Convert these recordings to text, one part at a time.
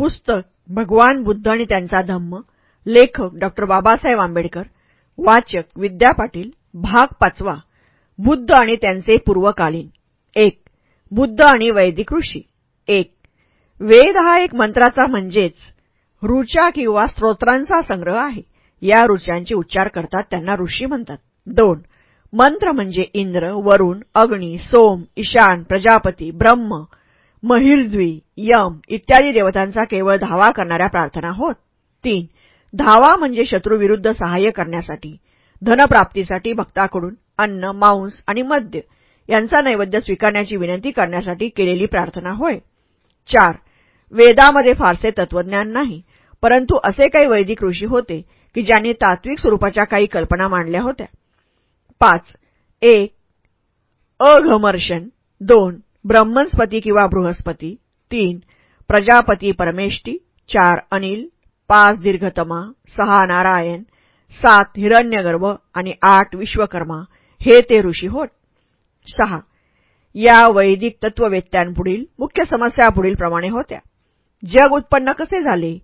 पुस्तक भगवान बुद्ध आणि त्यांचा धम्म लेखक डॉक्टर बाबासाहेब आंबेडकर वाचक विद्या पाटील भाग पाचवा बुद्ध आणि त्यांचे पूर्वकालीन. एक बुद्ध आणि वैदिक ऋषी. एक वेद हा एक मंत्राचा म्हणजेच ऋचा किंवा स्तोत्रांचा संग्रह आहे. या ऋचांचे उच्चार करतात त्यांना ऋषी म्हणतात. दोन मंत्र म्हणजे इंद्र वरुण अग्नी सोम ईशान प्रजापती ब्रह्म महिर्द्वी यम इत्यादी देवतांचा केवळ धावा करणाऱ्या प्रार्थना होत. तीन धावा म्हणजे शत्रूविरुद्ध सहाय्य करण्यासाठी धनप्राप्तीसाठी भक्ताकडून अन्न मांस आणि मद्य यांचा नैवेद्य स्वीकारण्याची विनंती करण्यासाठी केलेली प्रार्थना होय. चार वेदामध्ये फारसे तत्वज्ञान नाही परंतु असे काही वैदिक ऋषी होते की ज्यांनी तात्विक स्वरूपाच्या काही कल्पना मांडल्या होत्या. पाच एक अघमर्षण. दोन ब्रह्मस्पती किंवा बृहस्पती. तीन प्रजापती परमेष्टी चार अनिल. पाच दीर्घतमा. सहा नारायण. सात हिरण्यगर्भ. आणि आठ विश्वकर्मा. हे ते ऋषी होत. सहा या वैदिक तत्ववेत्यांपुढील मुख्य समस्या पुढीलप्रमाणे होत्या. जग उत्पन्न कसे झाले?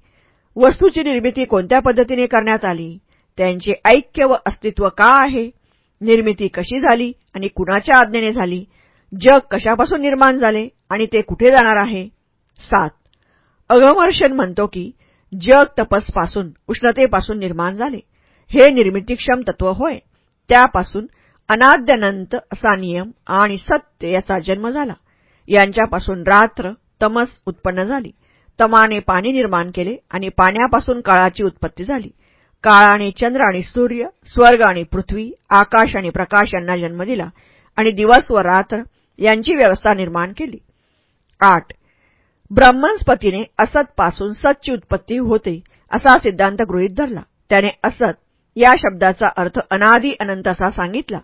वस्तूची निर्मिती कोणत्या पद्धतीने करण्यात आली? त्यांचे ऐक्य व अस्तित्व का आहे? निर्मिती कशी झाली? आणि कुणाच्या आज्ञेने झाली? जग कशापासून निर्माण झाले आणि ते कुठे जाणार आहे? सात. अगमर्शन म्हणतो की जग तपसपासून उष्णतेपासून निर्माण झाले. हे निर्मितीक्षम तत्व होय. त्यापासून अनाद्यनंत असा नियम आणि सत्य याचा जन्म झाला. यांच्यापासून रात्र तमस उत्पन्न झाली. तमाने पाणी निर्माण केले आणि पाण्यापासून काळाची उत्पत्ती झाली. काळाने चंद्र आणि सूर्य स्वर्ग आणि पृथ्वी आकाश आणि प्रकाश यांना जन्म दिला आणि दिवस व रात्र यांची व्यवस्था निर्माण केली. आठ. ब्रह्मस्पतीने असतपासून सतची उत्पत्ती होते असा सिद्धांत गृहीत धरला. त्याने असत या शब्दाचा अर्थ अनादी अनंत असा सांगितला.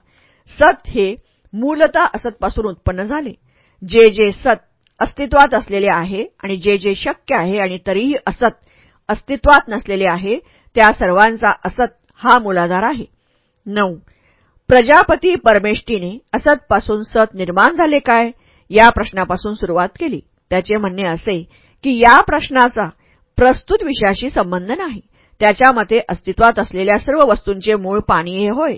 सत हे मूलतः असतपासून उत्पन्न झाले. जे जे सत अस्तित्वात असलेले आहे आणि जे जे शक्य आहे आणि तरीही असत अस्तित्वात नसलेले आहे त्या सर्वांचा असत हा मूलाधार आहे. नऊ. प्रजापती परमेष्टीने असतपासून सत निर्माण झाले काय? या प्रश्नापासून सुरुवात केली. त्याचे म्हणणे असे की या प्रश्नाचा प्रस्तुत विषयाशी संबंध नाही. त्याच्या मते अस्तित्वात असलेल्या सर्व वस्तूंचे मूळ पाणी हे होय.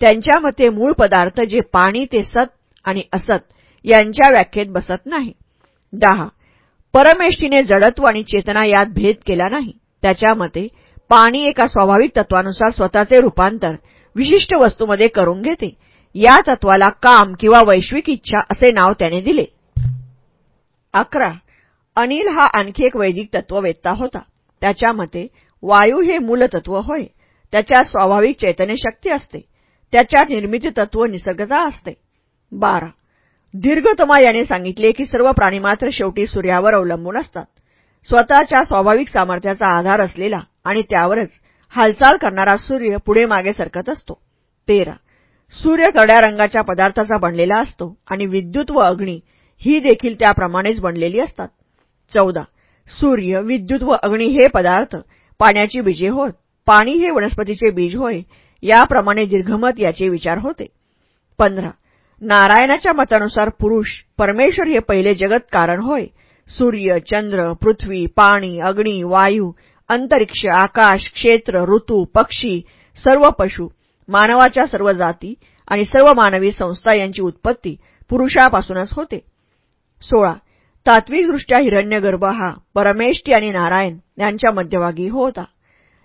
त्यांच्या मते मूळ पदार्थ जे पाणी ते सत आणि असत यांच्या व्याख्येत बसत नाही. दहा. परमेष्टीने जडत्व आणि चेतना यात भेद केला नाही. त्याच्या मते पाणी एका स्वाभाविक तत्वानुसार स्वतःचे रूपांतर विशिष्ट वस्तूमध्ये करून घेते. या तत्वाला काम किंवा वैश्विक इच्छा असे नाव त्याने दिले. अकरा. अनिल हा आणखी एक वैदिक तत्ववेत्ता होता. त्याच्या मते वायू हे मूलतत्व होय. त्याच्यात स्वाभाविक चैतन्यशक्ती असते. त्याच्यात निर्मिती तत्व निसर्गता असते. बारा. दीर्घतमा याने सांगितले की सर्व प्राणीमात्र शेवटी सूर्यावर अवलंबून असतात. स्वतःच्या स्वाभाविक सामर्थ्याचा आधार असलेला आणि त्यावरच हालचाल करणारा सूर्य पुढे मागे सरकत असतो. तेरा. सूर्य करड्या रंगाच्या पदार्थाचा बनलेला असतो आणि विद्युत व अग्नी ही देखील त्याप्रमाणेच बनलेली असतात. चौदा. सूर्य विद्युत व अग्नी हे पदार्थ पाण्याची बीजे होत पाणी हे वनस्पतीचे बीज होय याप्रमाणे दीर्घमत याचे विचार होते. पंधरा. नारायणाच्या मतानुसार पुरुष परमेश्वर हे पहिले जगत कारण होय. सूर्य चंद्र पृथ्वी पाणी अग्नी वायू अंतरिक्ष आकाश क्षेत्र ऋतू पक्षी सर्व पशु मानवाच्या सर्व जाती आणि सर्व मानवी संस्था यांची उत्पत्ती पुरुषापासूनच होते. सोळा. तात्विकदृष्ट्या हिरण्यगर्भ हा परमेष्टी आणि नारायण यांच्या मध्यभागी होता.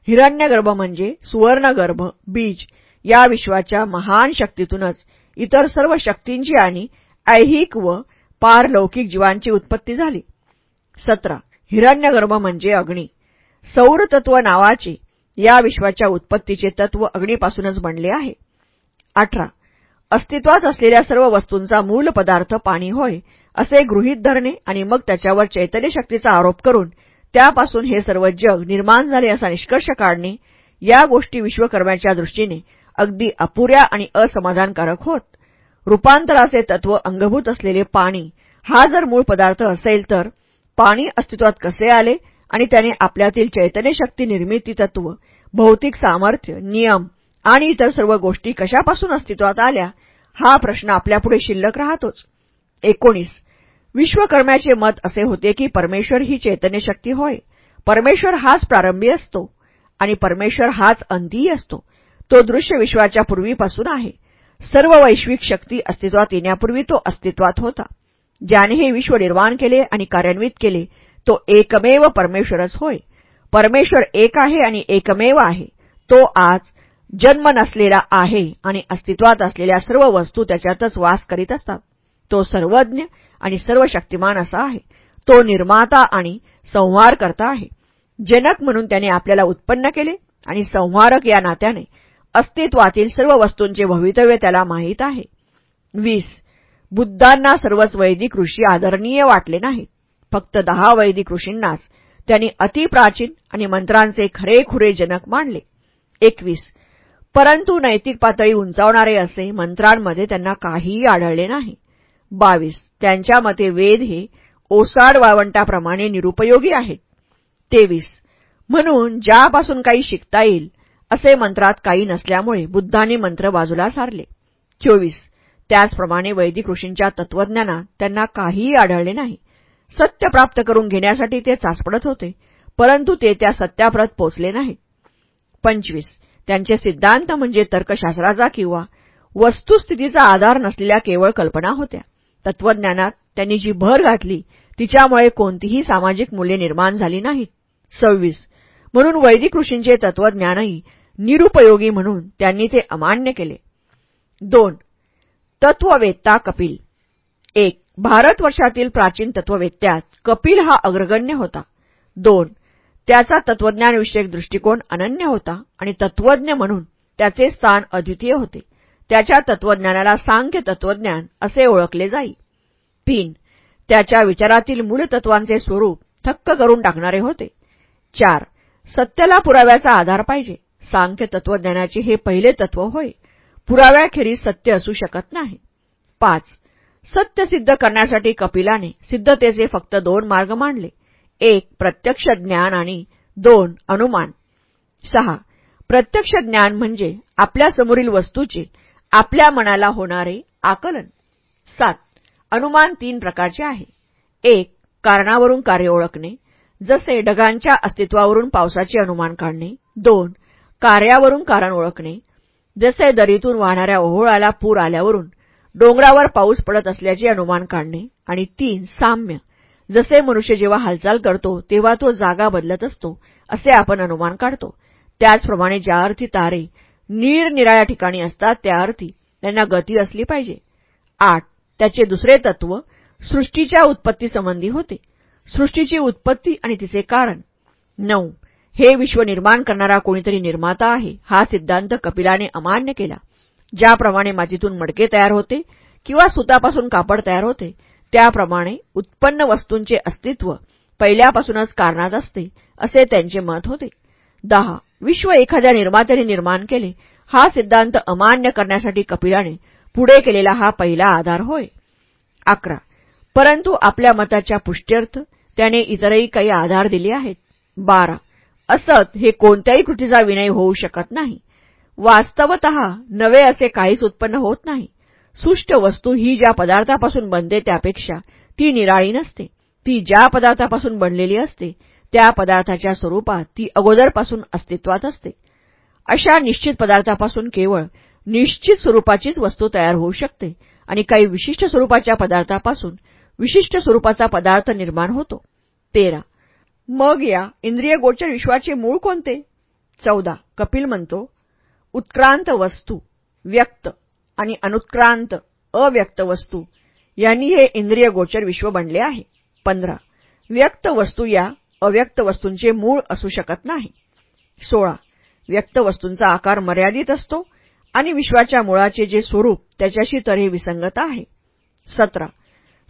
हिरण्यगर्भ म्हणजे सुवर्णगर्भ बीज या विश्वाच्या महान शक्तीतूनच इतर सर्व शक्तींची आणि ऐहिक व पारलौकिक जीवांची उत्पत्ती झाली. सतरा. हिरण्यगर्भ म्हणजे अग्नी. सौरतत्व नावाचे या विश्वाच्या उत्पत्तीचे तत्व अग्नीपासूनच बनले आहे. अठरा. अस्तित्वात असलेल्या सर्व वस्तूंचा मूल पदार्थ पाणी होय असे गृहीत धरणे आणि मग त्याच्यावर चैतन्य शक्तीचा आरोप करून त्यापासून हे सर्व जग निर्माण झाले असा निष्कर्ष काढणे या गोष्टी विश्वकर्म्याच्या दृष्टीने अगदी अपुऱ्या आणि असमाधानकारक होत. रूपांतराचे तत्व अंगभूत असलेले पाणी हा जर मूळ पदार्थ असेल तर पाणी अस्तित्वात कसे आले? आणि त्याने आपल्यातील चैतन्यशक्ती निर्मिती तत्व भौतिक सामर्थ्य नियम आणि इतर सर्व गोष्टी कशापासून अस्तित्वात आल्या हा प्रश्न आपल्यापुढे शिल्लक राहतोच. एकोणीस. विश्वकर्म्याचे मत असे होते की परमेश्वर ही चैतन्यशक्ती होय. परमेश्वर हाच प्रारंभी असतो आणि परमेश्वर हाच अंतीही असतो. तो दृश्य विश्वाच्या पूर्वीपासून आहे. सर्व वैश्विक शक्ती अस्तित्वात येण्यापूर्वी तो अस्तित्वात होता. ज्याने हे विश्व निर्माण केले आणि कार्यान्वित केले तो एकमेव परमेश्वरच होय. परमेश्वर एक आहे आणि एकमेव आहे. तो आज जन्म नसलेला आहे आणि अस्तित्वात असलेल्या सर्व वस्तू त्याच्यातच वास करीत असतात. तो सर्वज्ञ आणि सर्व शक्तिमान असा आहे. तो निर्माता आणि संहार करता आहे. जनक म्हणून त्याने आपल्याला उत्पन्न केले आणि संहारक या नात्याने अस्तित्वातील सर्व वस्तूंचे भवितव्य त्याला माहीत आहे. वीस. बुद्धांना सर्वच वैदिक ऋषी आदरणीय वाटले नाहीत. फक्त दहा वैदिक ऋषींनाच. त्यांनी अतिप्राचीन आणि मंत्रांचे खरेखुरे जनक मानले. एकवीस. परंतु नैतिक पातळी उंचावणारे असे मंत्रांमध्ये त्यांना काहीही आढळले नाही. बावीस. त्यांच्या मते वेद हे ओसाड वाळवंटाप्रमाणे निरुपयोगी आहेत. तेवीस. म्हणून ज्यापासून काही शिकता येईल असे मंत्रात काही नसल्यामुळे बुद्धांनी मंत्र बाजूला सारले. चोवीस. त्याचप्रमाणे वैदिक ऋषींच्या तत्वज्ञानात त्यांना काहीही आढळले नाही. सत्य प्राप्त करून घेण्यासाठी ते चाचपडत होते परंतु ते त्या सत्याप्रत पोचले नाहीत पंचवीस. त्यांचे सिद्धांत म्हणजे तर्कशास्त्राचा किंवा वस्तुस्थितीचा आधार नसलेल्या केवळ कल्पना होत्या. तत्वज्ञानात त्यांनी जी भर घातली तिच्यामुळे कोणतीही सामाजिक मूल्ये निर्माण झाली नाहीत. सव्वीस. म्हणून वैदिक ऋषींचे तत्वज्ञानही निरुपयोगी म्हणून त्यांनी ते अमान्य केले. दोन. तत्ववेत्ता कपिल. एक भारतवर्षातील प्राचीन तत्ववेत्त्यात कपिल हा अग्रगण्य होता. दोन त्याचा तत्वज्ञानविषयक दृष्टिकोन अनन्य होता आणि तत्वज्ञ म्हणून त्याचे स्थान अद्वितीय होते. त्याच्या तत्वज्ञानाला सांख्य तत्वज्ञान असे ओळखले जाई. तीन त्याच्या विचारातील मूलतत्वांचे स्वरूप थक्क करून टाकणारे होते. चार सत्याला पुराव्याचा आधार पाहिजे. सांख्य तत्वज्ञानाचे हे पहिले तत्व होय. पुराव्याखेरीज सत्य असू शकत नाही. पाच सत्य सिद्ध करण्यासाठी कपिलाने सिद्धतेचे फक्त दोन मार्ग मांडले. एक प्रत्यक्ष ज्ञान आणि दोन अनुमान. सहा प्रत्यक्ष ज्ञान म्हणजे आपल्यासमोरील वस्तूचे आपल्या मनाला होणारे आकलन. सात अनुमान तीन प्रकारचे आहे. एक कारणावरून कार्य ओळखणे जसे ढगांच्या अस्तित्वावरून पावसाचे अनुमान काढणे. दोन कार्यावरून कारण ओळखणे जसे दरीतून वाहणाऱ्या ओहोळाला पूर आल्यावरून डोंगरावर पाऊस पडत असल्याचे अनुमान काढणे आणि तीन साम्य. जसे मनुष्य जेव्हा हालचाल करतो तेव्हा तो जागा बदलत असतो असे आपण अनुमान काढतो. त्याचप्रमाणे ज्या अर्थी तारे निरनिराळ्या ठिकाणी असतात त्या अर्थी त्यांना गती असली पाहिजे. आठ त्याचे दुसरे तत्व सृष्टीच्या उत्पत्तीसंबंधी होते. सृष्टीची उत्पत्ती आणि तिचे कारण. नऊ हे विश्व निर्माण करणारा कोणीतरी निर्माता आहे हा सिद्धांत कपिलाने अमान्य केला. ज्याप्रमाणे मातीतून मडके तयार होते किंवा सुतापासून कापड तयार होते त्याप्रमाणे उत्पन्न वस्तूंचे अस्तित्व पहिल्यापासूनच कारणात असते असे त्यांचे मत होते. दहा. विश्व एखाद्या निर्मात्याने निर्माण केले हा सिद्धांत अमान्य करण्यासाठी कपिलाने पुढे केलेला हा पहिला आधार होय. अकरा. परंतु आपल्या मताच्या पुष्ट्यर्थ त्याने इतरही काही आधार दिले आहेत. बारा. असत हे कोणत्याही कृतीचा विनय होऊ शकत नाही. वास्तवत नवे असे काहीच उत्पन्न होत नाही. सुष्ट वस्तू ही ज्या पदार्थापासून बनते त्यापेक्षा ती निराळी नसते. ती ज्या पदार्थापासून बनलेली असते त्या पदार्थाच्या स्वरूपात ती अगोदरपासून अस्तित्वात असते. अशा निश्चित पदार्थापासून केवळ निश्चित स्वरूपाचीच वस्तू तयार होऊ शकते आणि काही विशिष्ट स्वरूपाच्या पदार्थापासून विशिष्ट स्वरूपाचा पदार्थ निर्माण होतो. तेरा. मग या इंद्रिय गोचर विश्वाचे मूळ कोणते? चौदा. कपिल म्हणतो उत्क्रांत वस्तू व्यक्त आणि अनुत्क्रांत अव्यक्त वस्तू यांनी हे इंद्रिय गोचर विश्व बनले आहे. पंधरा व्यक्त वस्तू या अव्यक्त वस्तूंचे मूळ असू शकत नाही. सोळा व्यक्त वस्तूंचा आकार मर्यादित असतो आणि विश्वाच्या मुळाचे जे स्वरूप त्याच्याशी तरी विसंगत आहे. सतरा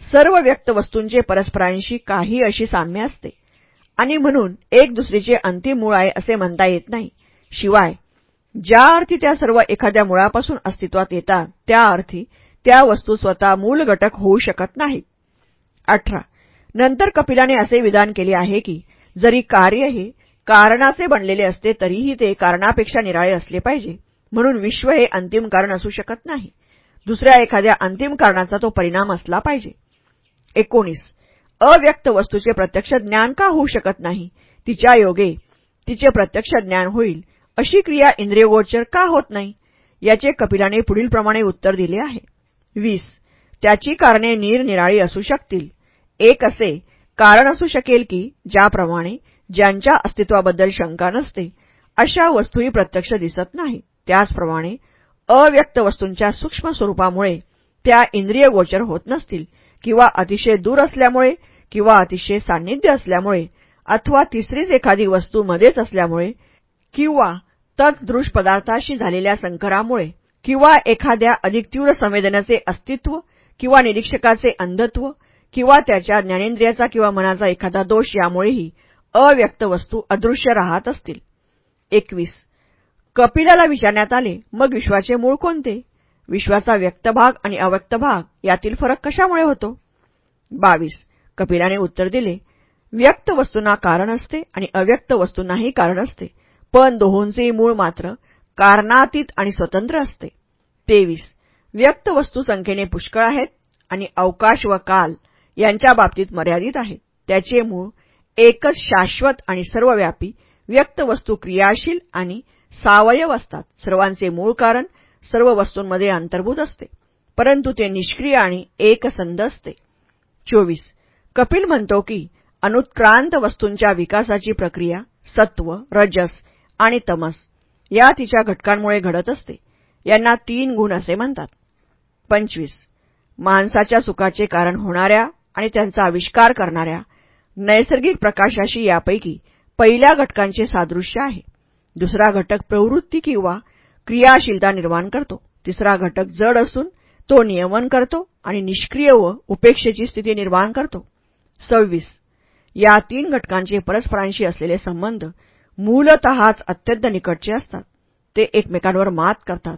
सर्व व्यक्त वस्तूंचे परस्परांशी काही अशी साम्य असते आणि म्हणून एक दुसरीचे अंतिम मूळ आहे असे म्हणता येत नाही. शिवाय ज्या अर्थी त्या सर्व एखाद्या मुळापासून अस्तित्वात येतात त्या अर्थी त्या वस्तू स्वतः मूल घटक होऊ शकत नाहीत. अठरा. नंतर कपिलाने असे विधान केले आहे की जरी कार्य हे कारणाचे बनलेले असते तरीही ते कारणापेक्षा निराळे असले पाहिजे. म्हणून विश्व हे अंतिम कारण असू शकत नाही. दुसऱ्या एखाद्या अंतिम कारणाचा तो परिणाम असला पाहिजे. एकोणीस. अव्यक्त वस्तूचे प्रत्यक्ष ज्ञान का होऊ शकत नाही? तिच्या योगे तिचे प्रत्यक्ष ज्ञान होईल. अशी क्रिया इंद्रियगोचर का होत नाही? याचे कपिलाने पुढीलप्रमाणे उत्तर दिले आहे. वीस. त्याची कारणे निरनिराळी असू शकतील. एक असे कारण असू शकेल की ज्याप्रमाणे ज्यांच्या अस्तित्वाबद्दल शंका नसते अशा वस्तूही प्रत्यक्ष दिसत नाही. त्याचप्रमाणे अव्यक्त वस्तूंच्या सूक्ष्म स्वरूपामुळे त्या इंद्रिय गोचर होत नसतील किंवा अतिशय दूर असल्यामुळे किंवा अतिशय सान्निध्य असल्यामुळे अथवा तिसरीच एखादी वस्तू मध्येच असल्यामुळे किंवा तत्दृश पदार्थाशी झालेल्या संकरामुळे किंवा एखाद्या अधिक तीव्र संवेदनाचे अस्तित्व किंवा निरीक्षकाचे अंधत्व किंवा त्याच्या ज्ञानेंद्रियाचा किंवा मनाचा एखादा दोष यामुळेही अव्यक्त वस्तू अदृश्य राहत असतील. एकवीस. कपिलाला विचारण्यात आले मग विश्वाचे मूळ कोणते? विश्वाचा व्यक्त भाग आणि अव्यक्त भाग यातील फरक कशामुळे होतो? बावीस. कपिलाने उत्तर दिले व्यक्त वस्तूंना कारण असते आणि अव्यक्त वस्तूंनाही कारण असते. पण दोहोंचे मूळ मात्र कारणातीत आणि स्वतंत्र असते. तेवीस. व्यक्त वस्तू संख्येने पुष्कळ आहेत आणि अवकाश व काल यांच्या बाबतीत मर्यादित आहेत त्याचे मूळ एकच शाश्वत आणि सर्वव्यापी व्यक्त वस्तू क्रियाशील आणि सावयव असतात. सर्वांचे मूळ कारण सर्व वस्तूंमध्ये अंतर्भूत असते परंतु ते निष्क्रिय आणि एकसंध असते. चोवीस. कपिल म्हणतो की अनुत्क्रांत वस्तूंच्या विकासाची प्रक्रिया सत्व रजस आणि तमस या तिच्या घटकांमुळे घडत असते. यांना तीन गुण असे म्हणतात. पंचवीस. माणसाच्या सुखाचे कारण होणाऱ्या आणि त्यांचा आविष्कार करणाऱ्या नैसर्गिक प्रकाशाशी यापैकी पहिल्या घटकांचे सादृश्य आहे. दुसरा घटक प्रवृत्ती किंवा क्रियाशीलता निर्माण करतो. तिसरा घटक जड असून तो नियमन करतो आणि निष्क्रिय व उपेक्षेची स्थिती निर्माण करतो. सव्वीस. या तीन घटकांचे परस्परांशी असलेले संबंध मूलतःच अत्यंत निकटचे असतात. ते एकमेकांवर मात करतात.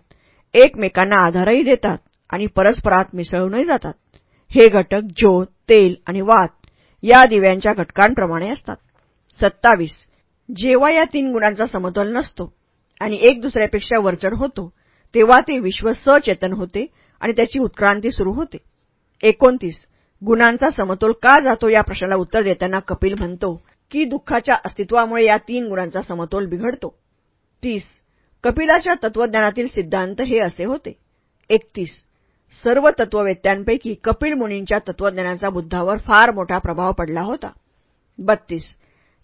एकमेकांना आधारही देतात आणि परस्परात मिसळूनही जातात. हे घटक ज्योत तेल आणि वात या दिव्यांच्या घटकांप्रमाणे असतात. सत्तावीस. जेव्हा या तीन गुणांचा समतोल नसतो आणि एक दुसऱ्यापेक्षा वरचढ होतो तेव्हा ते विश्व सचेतन होते आणि त्याची उत्क्रांती सुरू होते. एकोणतीस. गुणांचा समतोल का जातो या प्रश्नाला उत्तर देताना कपिल म्हणतो की दुःखाच्या अस्तित्वामुळे या तीन गुणांचा समतोल बिघडतो. तीस. कपिलाच्या तत्वज्ञानातील सिद्धांत हे असे होते. एकतीस. सर्व तत्ववेत्यांपैकी कपिल मुनींच्या तत्वज्ञानाचा बुद्धावर फार मोठा प्रभाव पडला होता. बत्तीस.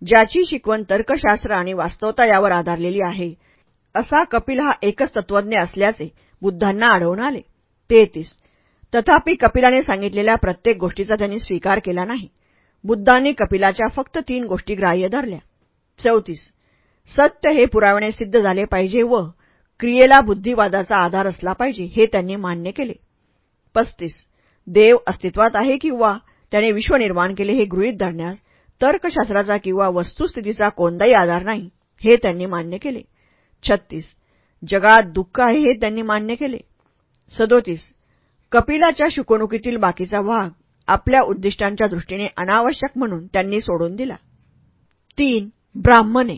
ज्याची शिकवण तर्कशास्त्र आणि वास्तवता यावर आधारलेली आहे असा कपिल हा एकच तत्वज्ञ असल्याचे बुद्धांना आढळून आले. तेहतीस. तथापि कपिलाने सांगितलेल्या प्रत्येक गोष्टीचा त्यांनी स्वीकार केला नाही. बुद्धांनी कपिलाच्या फक्त तीन गोष्टी ग्राह्य धरल्या. चौतीस. सत्य हे पुरावणे सिद्ध झाले पाहिजे व क्रियेला बुद्धिवादाचा आधार असला पाहिजे हे त्यांनी मान्य केले. पस्तीस. देव अस्तित्वात आहे किंवा त्याने विश्व निर्माण केले हे गृहीत धरण्यास तर्कशास्त्राचा किंवा वस्तुस्थितीचा कोणताही आधार नाही हे त्यांनी मान्य केले. छत्तीस. जगात दुःख आहे हे त्यांनी मान्य केले. सदोतीस. कपिलाच्या शिकवणुकीतील बाकीचा भाग आपल्या उद्दिष्टांच्या दृष्टीने अनावश्यक म्हणून त्यांनी सोडून दिला. तीन ब्राह्मणे.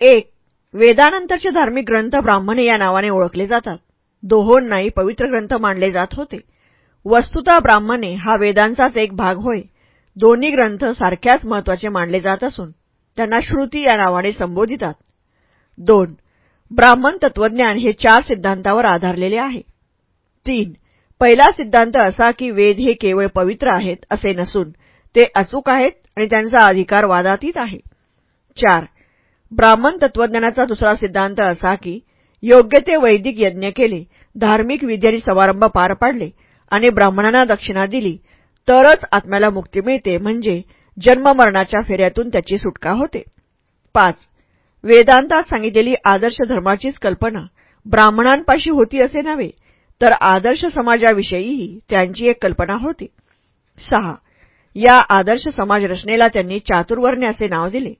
एक वेदानंतरचे धार्मिक ग्रंथ ब्राह्मणे या नावाने ओळखले जातात. दोहोंनाही पवित्र ग्रंथ मानले जात होते. वस्तुता ब्राह्मणे हा वेदांचाच एक भाग होय. दोन्ही ग्रंथ सारख्याच महत्त्वाचे मानले जात असून त्यांना श्रुती या नावाने संबोधितात. दोन ब्राह्मण तत्वज्ञान हे चार सिद्धांतावर आधारलेले आहे. तीन पहिला सिद्धांत असा की वेद हे केवळ पवित्र आहेत असे नसून ते अचूक आहेत आणि त्यांचा अधिकार वादातीत आहे. चार ब्राह्मण तत्वज्ञानाचा दुसरा सिद्धांत असा की योग्य ते वैदिक यज्ञ केले धार्मिक विधी समारंभ पार पाडले आणि ब्राह्मणांना दक्षिणा दिली तरच आत्म्याला मुक्ती मिळते म्हणजे जन्ममरणाच्या फेऱ्यातून त्याची सुटका होते. पाच वेदांतात सांगितलेली आदर्श धर्माचीच कल्पना ब्राह्मणांपाशी होती असे नव्हे तर आदर्श समाजाविषयीही त्यांची एक कल्पना होती. सहा. या आदर्श समाज रचनेला त्यांनी चातुर्वर्ण्य असे नाव दिले.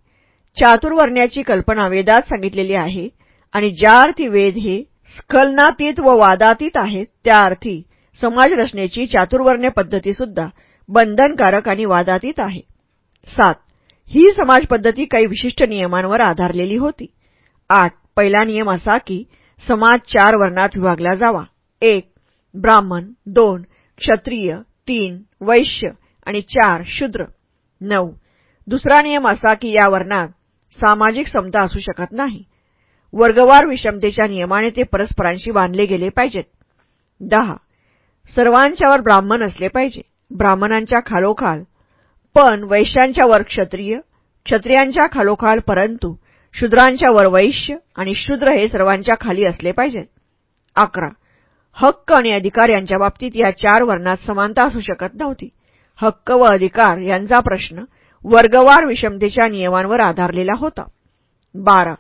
चातुर्वर्ण्याची कल्पना वेदात सांगितलेली आहे आणि ज्या अर्थी वेद हे स्खलनातीत व वादातीत आहेत त्या अर्थी समाजरचनेची चातुर्वर्ण्य पद्धतीसुद्धा बंधनकारक आणि वादातीत आहे. सात. ही समाज पद्धती काही विशिष्ट नियमांवर आधारलेली होती. आठ. पहिला नियम असा की समाज चार वर्णात विभागला जावा. एक ब्राह्मण दोन क्षत्रिय तीन वैश्य आणि चार शूद्र. नऊ दुसरा नियम असा की या वर्णात सामाजिक समता असू शकत नाही. वर्गवार विषमतेच्या नियमाने ते परस्परांशी बांधले गेले पाहिजेत. दहा सर्वांच्यावर ब्राह्मण असले पाहिजे. ब्राह्मणांच्या खालोखाल पण वैश्यांच्या वर क्षत्रिय क्षत्रियांच्या खालोखाल परंतु शूद्रांच्या वर वैश्य आणि शूद्र हे सर्वांच्या खाली असले पाहिजेत. अकरा हक्क आणि अधिकार यांच्या बाबतीत या चार वर्णात समानता असू शकत नव्हती. हक्क व अधिकार यांचा प्रश्न वर्गवार विषमतेच्या नियमांवर आधारलेला होता. बारा.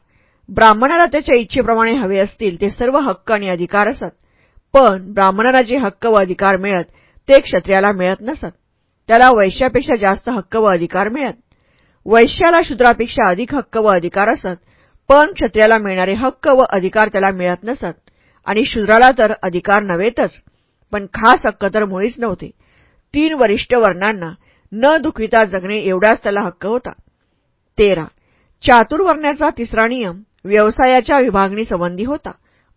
ब्राह्मणाला त्याच्या इच्छेप्रमाणे हवे असतील ते सर्व हक्क आणि अधिकार असत. पण ब्राह्मणाला जे हक्क व अधिकार मिळत ते क्षत्रियाला मिळत नसत. त्याला वैश्यापेक्षा जास्त हक्क व अधिकार मिळत. वैश्याला शूद्रापेक्षा अधिक हक्क व अधिकार असत पण क्षत्रियाला मिळणारे हक्क व अधिकार त्याला मिळत नसत. आणि शूद्राला तर अधिकार नव्हेतच पण खास हक्क तर मुळीच नव्हते. तीन वरिष्ठ वर्णांना न दुखविता जगणे एवढाच त्याला हक्क होता. तेरा. चातुर्वर्ण्याचा तिसरा नियम व्यवसायाच्या विभागणी संबंधी होता.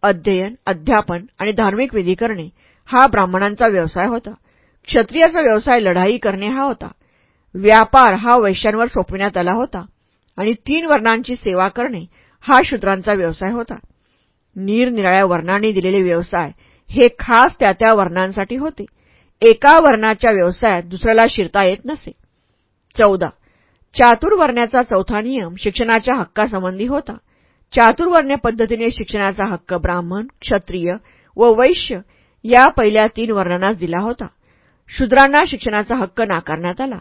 अध्ययन अध्यापन आणि धार्मिक विधी करणे हा ब्राह्मणांचा व्यवसाय होता. क्षत्रियाचा व्यवसाय लढाई करणे हा होता. व्यापार हा वैश्यांवर सोपविण्यात आला होता. आणि तीन वर्णांची सेवा करणे हा शूद्रांचा व्यवसाय होता. निरनिराळ्या वर्णांनी दिलेले व्यवसाय हे खास त्या त्या वर्णांसाठी होते. एका वर्णाच्या व्यवसायात दुसऱ्याला शिरता येत नसे. चौदा. चातुर्वर्ण्याचा चौथा नियम शिक्षणाच्या हक्कासंबंधी होता. चातुर्वर्ण्य पद्धतीने शिक्षणाचा हक्क ब्राह्मण क्षत्रिय व वैश्य या पहिल्या तीन वर्णांनाच दिला होता. शूद्रांना शिक्षणाचा हक्क नाकारण्यात आला.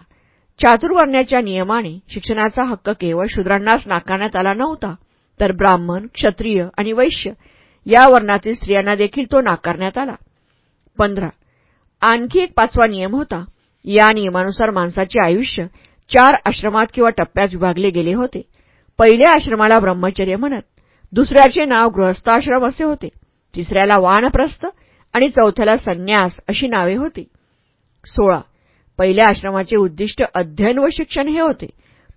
चातुर्वर्ण्याच्या नियमाने शिक्षणाचा हक्क केवळ शूद्रांनाच नाकारण्यात आला नव्हता. तर ब्राह्मण क्षत्रिय आणि वैश्य या वर्णातील स्त्रियांना देखील तो नाकारण्यात आला. पंधरा. आणखी एक पाचवा नियम होता. या नियमानुसार माणसाचे आयुष्य चार आश्रमात किंवा टप्प्यात विभागले गेले होते. पहिल्या आश्रमाला ब्रह्मचर्य म्हणत दुसऱ्याचे नाव गृहस्थाश्रम असे होते. तिसऱ्याला वानप्रस्थ आणि चौथ्याला संन्यास अशी नावे होती. सोळा. पहिल्या आश्रमाचे उद्दिष्ट अध्ययन व शिक्षण हे होते.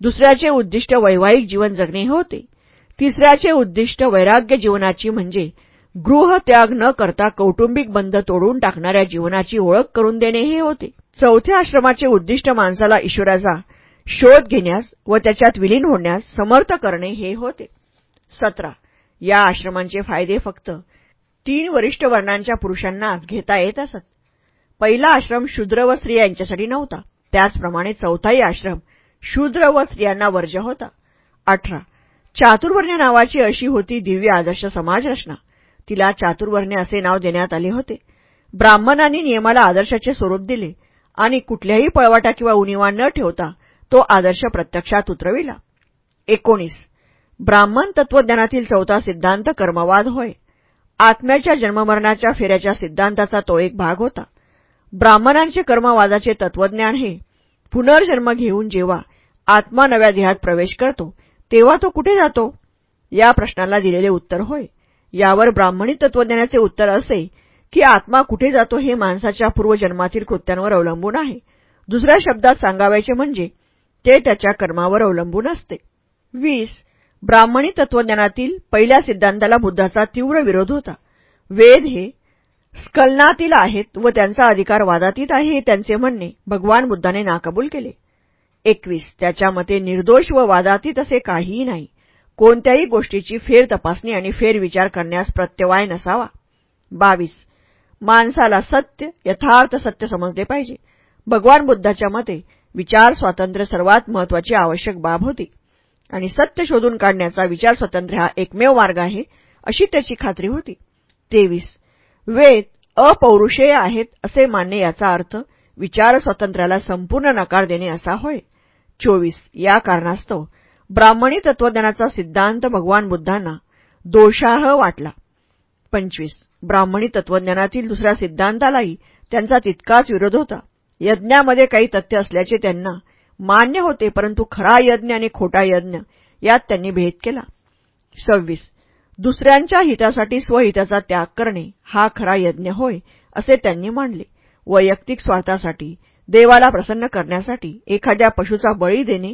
दुसऱ्याचे उद्दिष्ट वैवाहिक जीवन जगणे हे होते. तिसऱ्याचे उद्दिष्ट वैराग्य जीवनाची म्हणजे गृहत्याग न करता कौटुंबिक बंध तोडून टाकणाऱ्या जीवनाची ओळख करून देणे हे होते. चौथ्या आश्रमाचे उद्दिष्ट माणसाला ईश्वराचा शोध घेण्यास व त्याच्यात विलीन होण्यास समर्थ करणे हे होते. सतरा. या आश्रमांचे फायदे फक्त तीन वरिष्ठ वर्णांच्या पुरुषांनाच घेता येत असत. पहिला आश्रम शूद्र व स्त्रिया यांच्यासाठी नव्हता. त्याचप्रमाणे चौथाही आश्रम शूद्र व स्त्रियांना वर्ज्य होता. अठरा. चातुर्वर्ण्य नावाची अशी होती दिव्य आदर्श समाजरचना. तिला चातुर्वर्ण्य असे नाव देण्यात आले होते. ब्राह्मणांनी नियमाला आदर्शाचे स्वरूप दिले आणि कुठल्याही पळवाटा किंवा उणीवा न ठेवता तो आदर्श प्रत्यक्षात उतरविला. एकोणीस. ब्राह्मण तत्वज्ञानातील चौथा सिद्धांत कर्मवाद होय. आत्म्याच्या जन्ममरणाच्या फेऱ्याच्या सिद्धांताचा तो एक भाग होता. ब्राह्मणांचे कर्मवादाचे तत्वज्ञान हे पुनर्जन्म घेऊन जेव्हा आत्मा नव्या देहात प्रवेश करतो तेव्हा तो कुठे जातो? या प्रश्नाला दिलेले उत्तर होय. यावर ब्राह्मणी तत्वज्ञानाचे उत्तर असे की आत्मा कुठे जातो हे माणसाच्या पूर्वजन्मातील कृत्यांवर अवलंबून आहे. दुसऱ्या शब्दात सांगावायचे म्हणजे ते त्याच्या कर्मावर अवलंबून असते. वीस. ब्राह्मणी तत्वज्ञानातील पहिल्या सिद्धांताला बुद्धाचा तीव्र विरोध होता. वेद हे स्खलनातील आहेत व त्यांचा अधिकार वादातीत आहे हे त्यांचे म्हणणे भगवान बुद्धाने नाकबूल केले. एकवीस. त्याच्या मते निर्दोष व वादातीत असे काहीही नाही. कोणत्याही गोष्टीची फेर तपासणी आणि फेरविचार करण्यास प्रत्यवाय नसावा. बावीस. माणसाला सत्य यथार्थ सत्य समजले पाहिजे. भगवान बुद्धाच्या मते विचार स्वातंत्र्य सर्वात महत्वाची आवश्यक बाब होती. आणि सत्य शोधून काढण्याचा विचार स्वातंत्र्य हा एकमेव मार्ग आहे अशी त्याची खात्री होती. तेवीस. वेद अपौरुषेय आहेत असे मानणे याचा अर्थ विचार स्वातंत्र्याला संपूर्ण नकार देणे असा होय. चोवीस या कारणास्तव ब्राह्मणी तत्वज्ञानाचा सिद्धांत भगवान बुद्धांना दोषार्ह वाटला. पंचवीस ब्राह्मणी तत्वज्ञानातील दुसऱ्या सिद्धांतालाही त्यांचा तितकाच विरोध होता. यज्ञामध्ये काही तथ्य असल्याचे त्यांना मान्य होते परंतु खरा यज्ञ आणि खोटा यज्ञ यात त्यांनी भेद केला. सव्वीस दुसऱ्यांच्या हितासाठी स्वहिताचा त्याग करणे हा खरा यज्ञ होय असे त्यांनी मांडले वैयक्तिक स्वार्थासाठी देवाला प्रसन्न करण्यासाठी एखाद्या पशूचा बळी देणे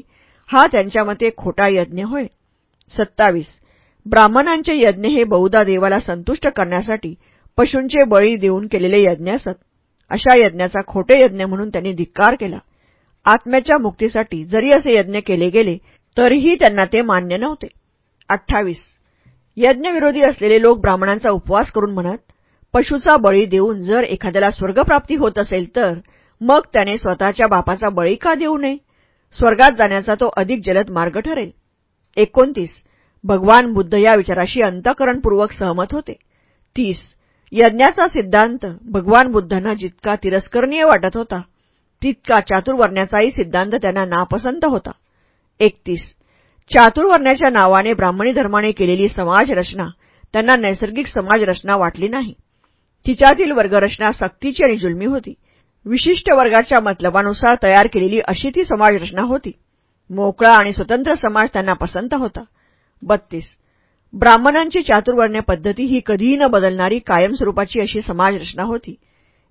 हा त्यांच्या मते खोटा यज्ञ होय. सत्तावीस. ब्राह्मणांचे यज्ञ हे बहुधा देवाला संतुष्ट करण्यासाठी पशूंचे बळी देऊन केलेले यज्ञ असत. अशा यज्ञाचा खोटे यज्ञ म्हणून त्यांनी धिक्कार केला. आत्म्याच्या मुक्तीसाठी जरी असे यज्ञ केले गेले तरीही त्यांना ते मान्य नव्हते. अठ्ठावीस. यज्ञविरोधी असलेले लोक ब्राह्मणांचा उपवास करून म्हणत पशूचा बळी देऊन जर एखाद्याला स्वर्गप्राप्ती होत असेल तर मग त्याने स्वतःच्या बापाचा बळी का देऊ नये? स्वर्गात जाण्याचा तो अधिक जलद मार्ग ठरेल. एकोणतीस. भगवान बुद्ध या विचाराशी अंतकरणपूर्वक सहमत होते. तीस. यज्ञाचा सिद्धांत भगवान बुद्धांना जितका तिरस्करणीय वाटत होता तितका चातुर्वर्ण्याचाही सिद्धांत त्यांना नापसंत होता. एकतीस. चातुर्वर्ण्याच्या नावाने ब्राह्मणी धर्माने केलेली समाजरचना त्यांना नैसर्गिक समाजरचना वाटली नाही. तिच्यातील वर्गरचना सक्तीची आणि जुलमी होती. विशिष्ट वर्गाच्या मतलबानुसार तयार केलेली अशी ती समाजरचना होती. मोकळा आणि स्वतंत्र समाज त्यांना पसंत होता. बत्तीस. ब्राह्मणांची चातुर्वर्ण्य पद्धती ही कधीही न बदलणारी कायमस्वरूपाची अशी समाजरचना होती.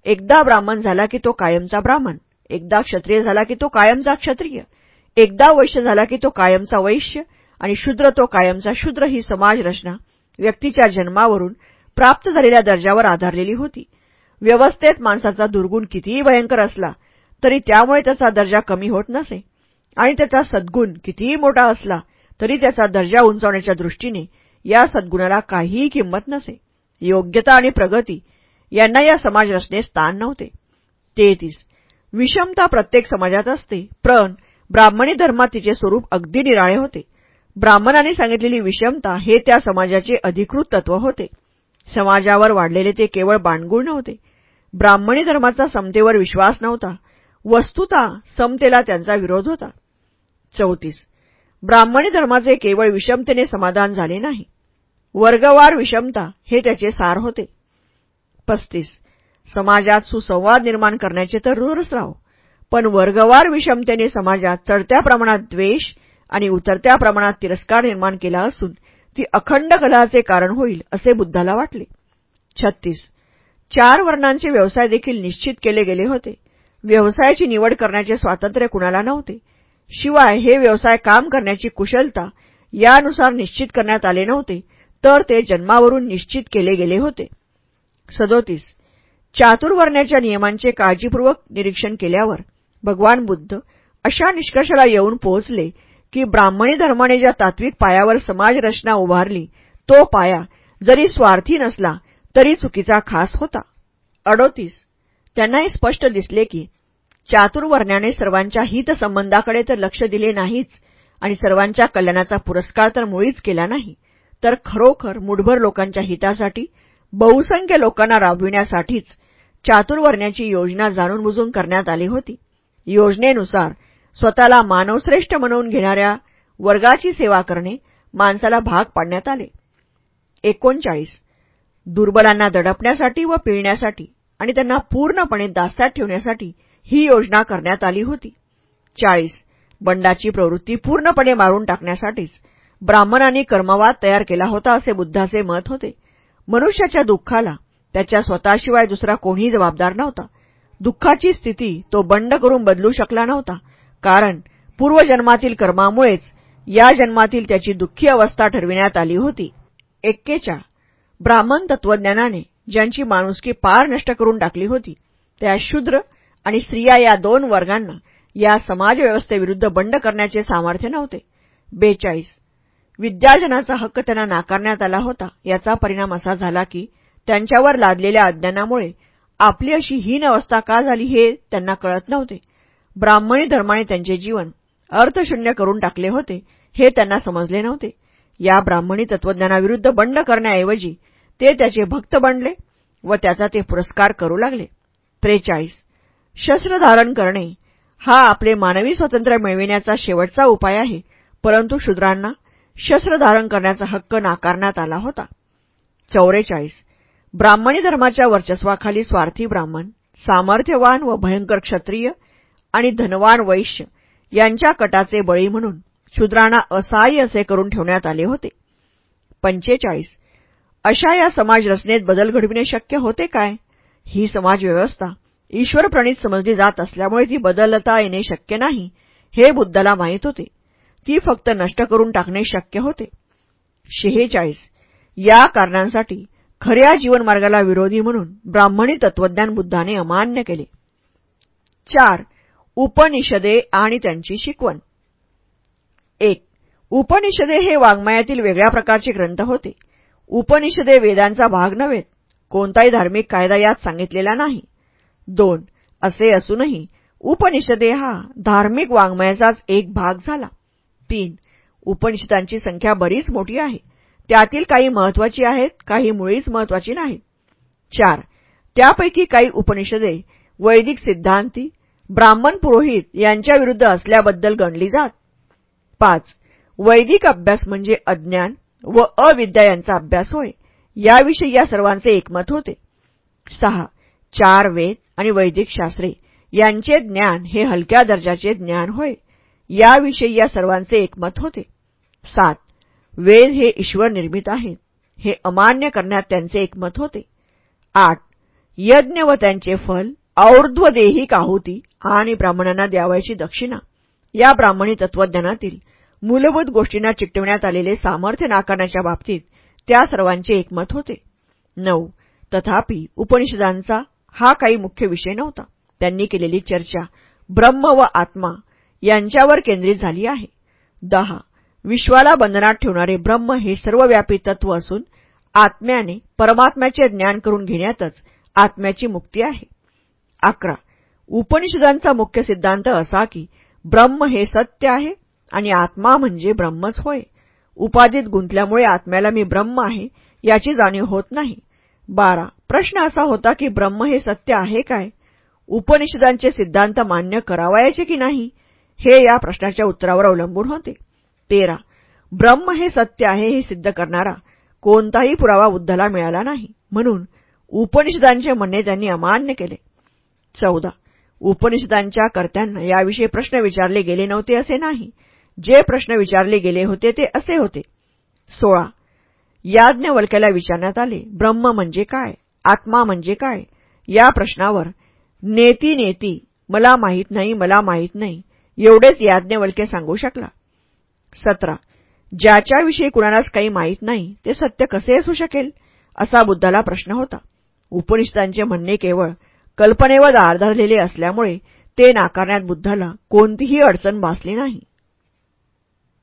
एकदा ब्राह्मण झाला की तो कायमचा ब्राह्मण. एकदा क्षत्रिय झाला की तो कायमचा क्षत्रिय. एकदा वैश्य झाला की तो कायमचा वैश्य. आणि शूद्र तो कायमचा शूद्र ही समाजरचना. व्यक्तीच्या जन्मावरून प्राप्त झालेल्या दर्जावर आधारलेली होती. व्यवस्थेत माणसाचा दुर्गुण कितीही भयंकर असला तरी त्यामुळे त्याचा दर्जा कमी होत नसे. आणि त्याचा सद्गुण कितीही मोठा असला तरी त्याचा दर्जा उंचावण्याच्या दृष्टीने या सद्गुणाला काहीही किंमत नसे. योग्यता आणि प्रगती यांना या समाज रचनेत स्थान नव्हते. तेहतीस. विषमता प्रत्येक समाजात असते. पण ब्राह्मणी धर्मात तिचे स्वरूप अगदी निराळे होते. ब्राह्मणांनी सांगितलेली विषमता हे त्या समाजाचे अधिकृत तत्व होते. समाजावर वाढलेले ते केवळ बाणगुळ नव्हते. ब्राह्मणी धर्माचा समतेवर विश्वास नव्हता. वस्तुता समतेला त्यांचा विरोध होता. चौतीस. ब्राह्मणी धर्माचे केवळ विषमतेने समाधान झाले नाही. वर्गवार विषमता हे त्याचे सार होते. पस्तीस. समाजात सुसंवाद निर्माण करण्याचे तर दूरच राहो. पण वर्गवार विषमतेने समाजात चढत्या प्रमाणात द्वेष आणि उतरत्या प्रमाणात तिरस्कार निर्माण केला असून ती अखंड कलहाचे कारण होईल असे बुद्धाला वाटले. छत्तीस. चार वर्णांचे व्यवसाय देखील निश्चित केले गेले होते. व्यवसायाची निवड करण्याचे स्वातंत्र्य कुणाला नव्हते. शिवाय हे व्यवसाय काम करण्याची कुशलता यानुसार निश्चित करण्यात आले नव्हते तर ते जन्मावरून निश्चित केले गेले होते. सदोतीस. चातुर्वर्ण्याच्या नियमांचे काळजीपूर्वक निरीक्षण केल्यावर भगवान बुद्ध अशा निष्कर्षाला येऊन पोहोचले की ब्राह्मणी धर्माने ज्या तात्विक पायावर समाजरचना उभारली तो पाया जरी स्वार्थी नसला तरी चुकीचा खास होता. अडोतीस. त्यांनाही स्पष्ट दिसले की चातुर्वर्ण्याने सर्वांच्या हितसंबंधाकडे तर लक्ष दिले नाहीच आणि सर्वांच्या कल्याणाचा पुरस्कार तर मुळीच केला नाही तर खरोखर मुठभर लोकांच्या हितासाठी बहुसंख्य लोकांना राबविण्यासाठीच चातुर्वर्ण्याची योजना जाणून बुजून करण्यात आली होती. योजनेनुसार स्वतःला मानवश्रेष्ठ म्हणून घेणाऱ्या वर्गाची सेवा करणे माणसाला भाग पाडण्यात आले. एकोणचाळीस. दुर्बलांना दडपण्यासाठी व पिळण्यासाठी आणि त्यांना पूर्णपणे दास्यात ठेवण्यासाठी ही योजना करण्यात आली होती. चाळीस. बंडाची प्रवृत्ती पूर्णपणे मारून टाकण्यासाठीच ब्राह्मणांनी कर्मवाद तयार केला होता असे बुद्धाचे मत होते. मनुष्याच्या दुःखाला त्याच्या स्वतःशिवाय दुसरा कोणीही जबाबदार नव्हता. दुःखाची स्थिती तो बंड करून बदलू शकला नव्हता. कारण पूर्वजन्मातील कर्मामुळेच या जन्मातील त्याची दुःखी अवस्था ठरविण्यात आली होती. एक्केच्या ब्राह्मण तत्वज्ञानाने ज्यांची माणुसकी पार नष्ट करून टाकली होती त्या शूद्र आणि स्त्रिया या दोन वर्गांना या समाजव्यवस्थेविरुद्ध बंड करण्याचे सामर्थ्य नव्हते. बेचाळीस. विद्याजनाचा हक्क त्यांना नाकारण्यात आला होता. याचा परिणाम असा झाला की त्यांच्यावर लादलेल्या अज्ञानामुळे आपली अशी हीन अवस्था का झाली हे त्यांना कळत नव्हते. ब्राह्मणी धर्माने त्यांचे जीवन अर्थशून्य करून टाकले होते हे त्यांना समजले नव्हते. या ब्राह्मणी तत्वज्ञानाविरुद्ध बंड करण्याऐवजी ते त्याचे भक्त बनले व त्याचा ते पुरस्कार करू लागले. त्रेचाळीस. शस्त्र धारण करणे हा आपले मानवी स्वातंत्र्य मिळविण्याचा शेवटचा उपाय आहे परंतु शूद्रांना शस्त्र धारण करण्याचा हक्क नाकारण्यात आला होता. चौवेचाळीस ब्राह्मणी धर्माच्या वर्चस्वाखाली स्वार्थी ब्राह्मण सामर्थ्यवान व भयंकर क्षत्रिय आणि धनवान वैश्य यांच्या कटाचे बळी म्हणून शूद्रांना असहाय्य असे करून ठेवण्यात आले होते. पंचेचाळीस. अशा या समाजरचनेत बदल घडविणे शक्य होते काय? ही समाजव्यवस्था ईश्वरप्रणित समजली जात असल्यामुळे ती बदलता येणे शक्य नाही हे बुद्धाला माहीत होते. ती फक्त नष्ट करून टाकणे शक्य होते. शेहेचाळीस. या कारणांसाठी खऱ्या जीवनमार्गाला विरोधी म्हणून ब्राह्मणी तत्वज्ञान बुद्धाने अमान्य केले. चार. उपनिषदे आणि त्यांची शिकवण. एक उपनिषदे हे वाङ्मयातील वेगळ्या प्रकारचे ग्रंथ होते. उपनिषदे वेदांचा भाग नव्हेत कोणताही धार्मिक कायदा यात सांगितलेला नाही. दोन असे असूनही उपनिषदे हा धार्मिक वाङ्मयाचाच एक भाग झाला. तीन उपनिषदांची संख्या बरीच मोठी आहे. त्यातील काही महत्वाची आहेत काही मुळीच महत्वाची नाहीत. चार त्यापैकी काही उपनिषदे वैदिक सिद्धांती ब्राह्मण पुरोहित यांच्याविरुद्ध असल्याबद्दल गणली जात. पाच वैदिक अभ्यास म्हणजे अज्ञान व अविद्या यांचा अभ्यास होय याविषयी या सर्वांचे एकमत होते. सहा चार वेद आणि वैदिक शास्त्रे यांचे ज्ञान हे हलक्या दर्जाचे ज्ञान होय याविषयी या सर्वांचे एकमत होते. सात वेद हे ईश्वर निर्मित आहेत हे अमान्य करण्यात त्यांचे एकमत होते. आठ यज्ञ व त्यांचे फल और्ध्वदेही काहुती आणि ब्राह्मणांना द्यावायची दक्षिणा. या ब्राह्मणी तत्वज्ञानातील मूलभूत गोष्टींना चिकटविण्यात आलेले सामर्थ्य नाकारण्याच्या बाबतीत त्या सर्वांचे एकमत होते. नऊ. तथापि उपनिषदांचा हा काही मुख्य विषय नव्हता. त्यांनी केलेली चर्चा ब्रह्म व आत्मा यांच्यावर केंद्रित झाली आहे. दहा. विश्वाला बंधनात ठेवणारे ब्रह्म हे सर्वव्यापी तत्व असून आत्म्याने परमात्म्याचे ज्ञान करून घेण्यातच आत्म्याची मुक्ती आहे. अकरा. उपनिषदांचा मुख्य सिद्धांत असा की ब्रह्म हे सत्य आहे आणि आत्मा म्हणजे ब्रह्मच होय. उपाधीत गुंतल्यामुळे आत्म्याला मी ब्रह्म आहे याची जाणीव होत नाही. बारा. प्रश्न असा होता की ब्रह्म हे सत्य आहे काय? उपनिषदांचे सिद्धांत मान्य करावायचे की नाही? हे या प्रश्नाच्या उत्तरावर अवलंबून होते. तेरा. ब्रह्म हे सत्य आहे हे सिद्ध करणारा कोणताही पुरावा बुद्धाला मिळाला नाही. म्हणून उपनिषदांचे म्हणणे त्यांनी अमान्य केले. चौदा. उपनिषदांच्या कर्त्यांना याविषयी प्रश्न विचारले गेले नव्हते असे नाही. जे प्रश्न विचारले गेले होते ते असे होते. सोळा. याज्ञवल्क्याला विचारण्यात आले ब्रह्म म्हणजे काय? आत्मा म्हणजे काय? या प्रश्नावर नेती नेती मला माहीत नाही मला माहीत नाही एवढेच याज्ञवल्क्य सांगू शकला. सतरा. ज्याच्याविषयी कुणालाच काही माहीत नाही ते सत्य कसे असू शकेल? असा बुद्धाला प्रश्न होता. उपनिषदांचे म्हणणे केवळ कल्पनेवर आधारलेले असल्यामुळे ते नाकारण्यात बुद्धाला कोणतीही अडचण भासली नाही.